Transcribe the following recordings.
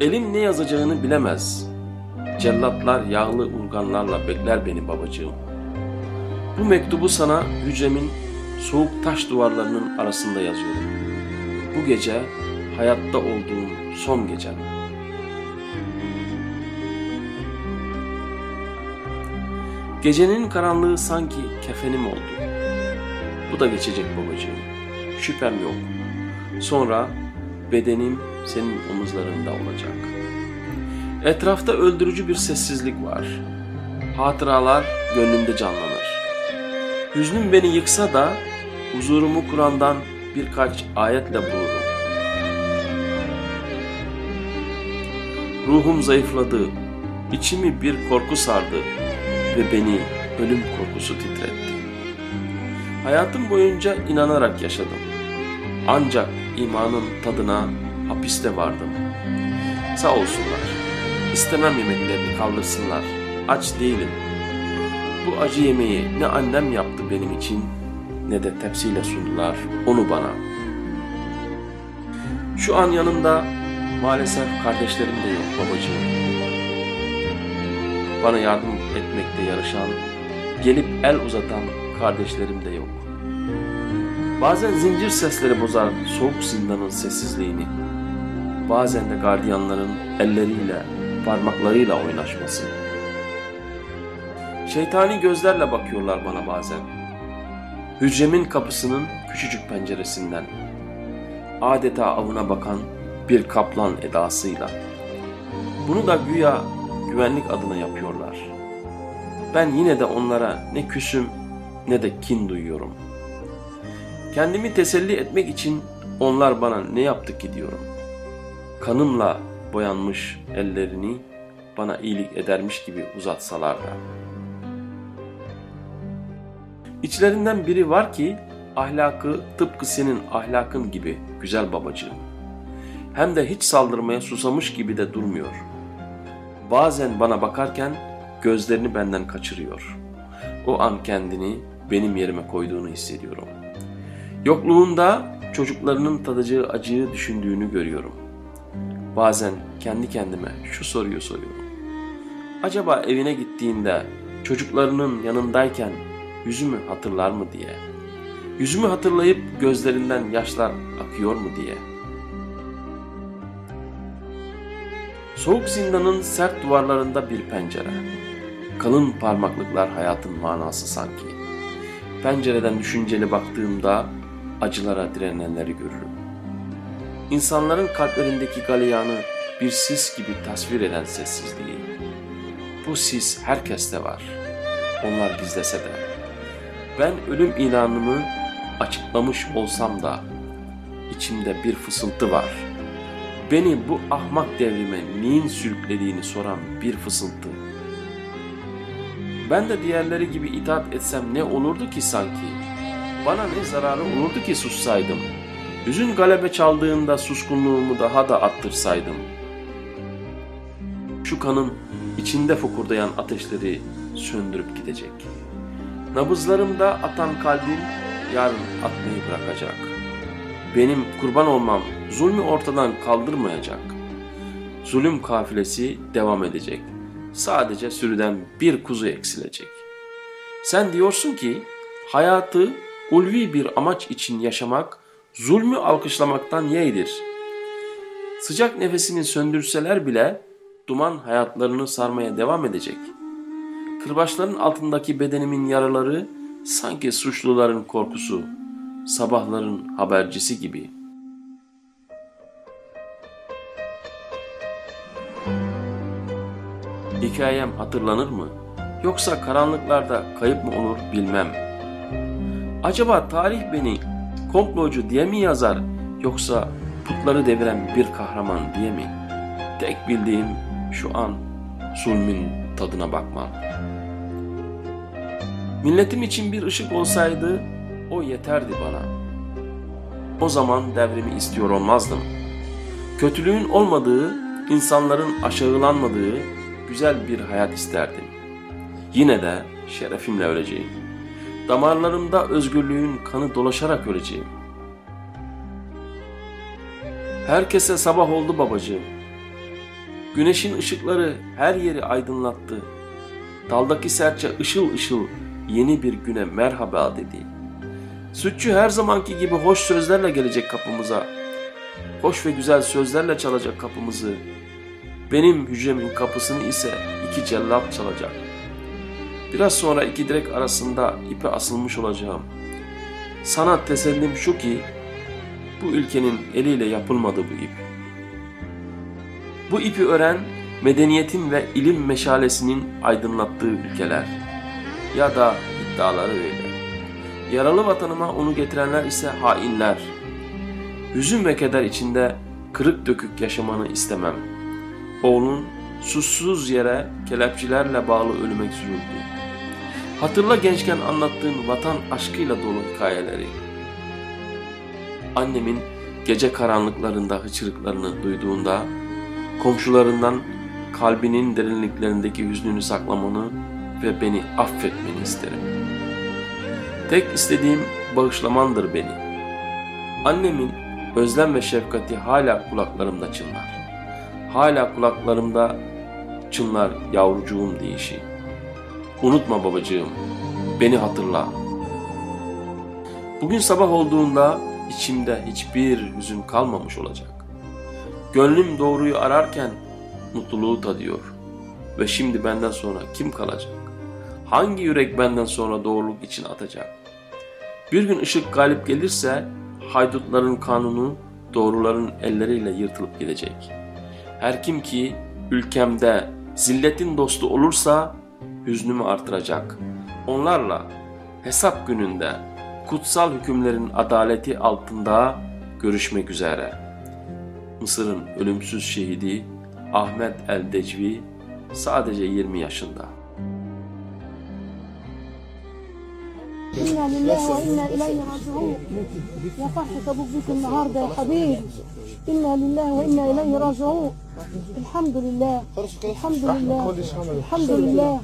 Elim ne yazacağını bilemez. Cellatlar yağlı urganlarla bekler beni babacığım. Bu mektubu sana hücremin soğuk taş duvarlarının arasında yazıyorum. Bu gece hayatta olduğum son gecem. Gecenin karanlığı sanki kefenim oldu. Bu da geçecek babacığım. Şüphem yok. Sonra bedenim senin omuzlarında olacak. Etrafta öldürücü bir sessizlik var. Hatıralar gönlümde canlanır. Hüznüm beni yıksa da huzurumu Kur'an'dan birkaç ayetle bulurum. Ruhum zayıfladı, içimi bir korku sardı ve beni ölüm korkusu titretti. Hayatım boyunca inanarak yaşadım. Ancak imanın tadına hapiste vardım. Sağ olsunlar. İstemem yemeklerini kaldırsınlar. Aç değilim. Bu acı yemeği ne annem yaptı benim için ne de tepsiyle sundular onu bana. Şu an yanımda maalesef kardeşlerim de yok babacığım. Bana yardım etmekte yarışan, gelip el uzatan kardeşlerim de yok. Bazen zincir sesleri bozar soğuk zindanın sessizliğini. Bazen de gardiyanların elleriyle, parmaklarıyla oynaşması. Şeytani gözlerle bakıyorlar bana bazen. Hücremin kapısının küçücük penceresinden. Adeta avına bakan bir kaplan edasıyla. Bunu da güya güvenlik adına yapıyorlar. Ben yine de onlara ne küsüm ne de kin duyuyorum. Kendimi teselli etmek için onlar bana ne yaptı ki diyorum. Kanımla boyanmış ellerini bana iyilik edermiş gibi uzatsalar da. İçlerinden biri var ki ahlakı tıpkı senin ahlakın gibi güzel babacığım. Hem de hiç saldırmaya susamış gibi de durmuyor. Bazen bana bakarken gözlerini benden kaçırıyor. O an kendini benim yerime koyduğunu hissediyorum. Yokluğunda çocuklarının tadacağı acıyı düşündüğünü görüyorum. Bazen kendi kendime şu soruyu soruyorum. Acaba evine gittiğinde çocuklarının yanındayken yüzümü hatırlar mı diye. Yüzümü hatırlayıp gözlerinden yaşlar akıyor mu diye. Soğuk zindanın sert duvarlarında bir pencere. Kalın parmaklıklar hayatın manası sanki. Pencereden düşünceli baktığımda acılara direnenleri görürüm. İnsanların kalplerindeki galeyanı bir sis gibi tasvir eden sessizliği. Bu sis herkeste var. Onlar gizlese de. Ben ölüm ilanımı açıklamış olsam da içimde bir fısıltı var. Beni bu ahmak devrime neyin sürüklediğini soran bir fısıltı. Ben de diğerleri gibi itaat etsem ne olurdu ki sanki? Bana ne zararı olurdu ki sussaydım? Hüzün galebe çaldığında suskunluğumu daha da attırsaydım. Şu kanın içinde fokurdayan ateşleri söndürüp gidecek. Nabızlarımda atan kalbim yarın atmayı bırakacak. Benim kurban olmam zulmü ortadan kaldırmayacak. Zulüm kafilesi devam edecek. Sadece sürüden bir kuzu eksilecek. Sen diyorsun ki hayatı ulvi bir amaç için yaşamak zulmü alkışlamaktan yeğdir. Sıcak nefesini söndürseler bile duman hayatlarını sarmaya devam edecek. Kırbaçların altındaki bedenimin yaraları sanki suçluların korkusu, sabahların habercisi gibi. Hikayem hatırlanır mı? Yoksa karanlıklarda kayıp mı olur bilmem. Acaba tarih beni komplocu diye mi yazar yoksa putları deviren bir kahraman diye mi? Tek bildiğim şu an zulmün tadına bakmam. Milletim için bir ışık olsaydı o yeterdi bana. O zaman devrimi istiyor olmazdım. Kötülüğün olmadığı, insanların aşağılanmadığı güzel bir hayat isterdim. Yine de şerefimle öleceğim. Damarlarımda özgürlüğün kanı dolaşarak öleceğim. Herkese sabah oldu babacığım. Güneşin ışıkları her yeri aydınlattı. Daldaki serçe ışıl ışıl yeni bir güne merhaba dedi. Sütçü her zamanki gibi hoş sözlerle gelecek kapımıza. Hoş ve güzel sözlerle çalacak kapımızı. Benim hücremin kapısını ise iki cellat çalacak. Biraz sonra iki direk arasında ipe asılmış olacağım. Sana tesellim şu ki bu ülkenin eliyle yapılmadı bu ip. Bu ipi ören medeniyetin ve ilim meşalesinin aydınlattığı ülkeler. Ya da iddiaları öyle. Yaralı vatanıma onu getirenler ise hainler. Hüzün ve keder içinde kırık dökük yaşamanı istemem. Oğlun susuz yere kelepçilerle bağlı ölüme sürüldü. Hatırla gençken anlattığın vatan aşkıyla dolu hikayeleri. Annemin gece karanlıklarında hıçırıklarını duyduğunda komşularından kalbinin derinliklerindeki hüznünü saklamanı ve beni affetmeni isterim. Tek istediğim bağışlamandır beni. Annemin özlem ve şefkati hala kulaklarımda çınlar. Hala kulaklarımda çınlar yavrucuğum deyişi. Unutma babacığım, beni hatırla. Bugün sabah olduğunda içimde hiçbir hüzün kalmamış olacak. Gönlüm doğruyu ararken mutluluğu tadıyor. Ve şimdi benden sonra kim kalacak? Hangi yürek benden sonra doğruluk için atacak? Bir gün ışık galip gelirse haydutların kanunu doğruların elleriyle yırtılıp gidecek. Her kim ki ülkemde zilletin dostu olursa hüznümü artıracak. Onlarla hesap gününde kutsal hükümlerin adaleti altında görüşmek üzere. Mısır'ın ölümsüz şehidi Ahmet El Decvi sadece 20 yaşında. إنا لله وإنا إليه راجعون. يا فرحة أبوك بيك النهاردة يا حبيبي. إنا لله وإنا إليه راجعون. الحمد لله. الحمد لله. الحمد لله.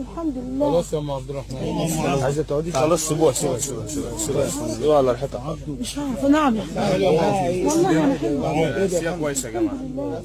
الحمد لله. خلاص يا أم عبد الرحمن. عايزة تقعدي خلاص سيبوها سيبوها سيبوها سيبوها سيبوها على الحيطة. مش عارفة نعم. والله أنا حلوة. نفسيه كويسة يا جماعة. والله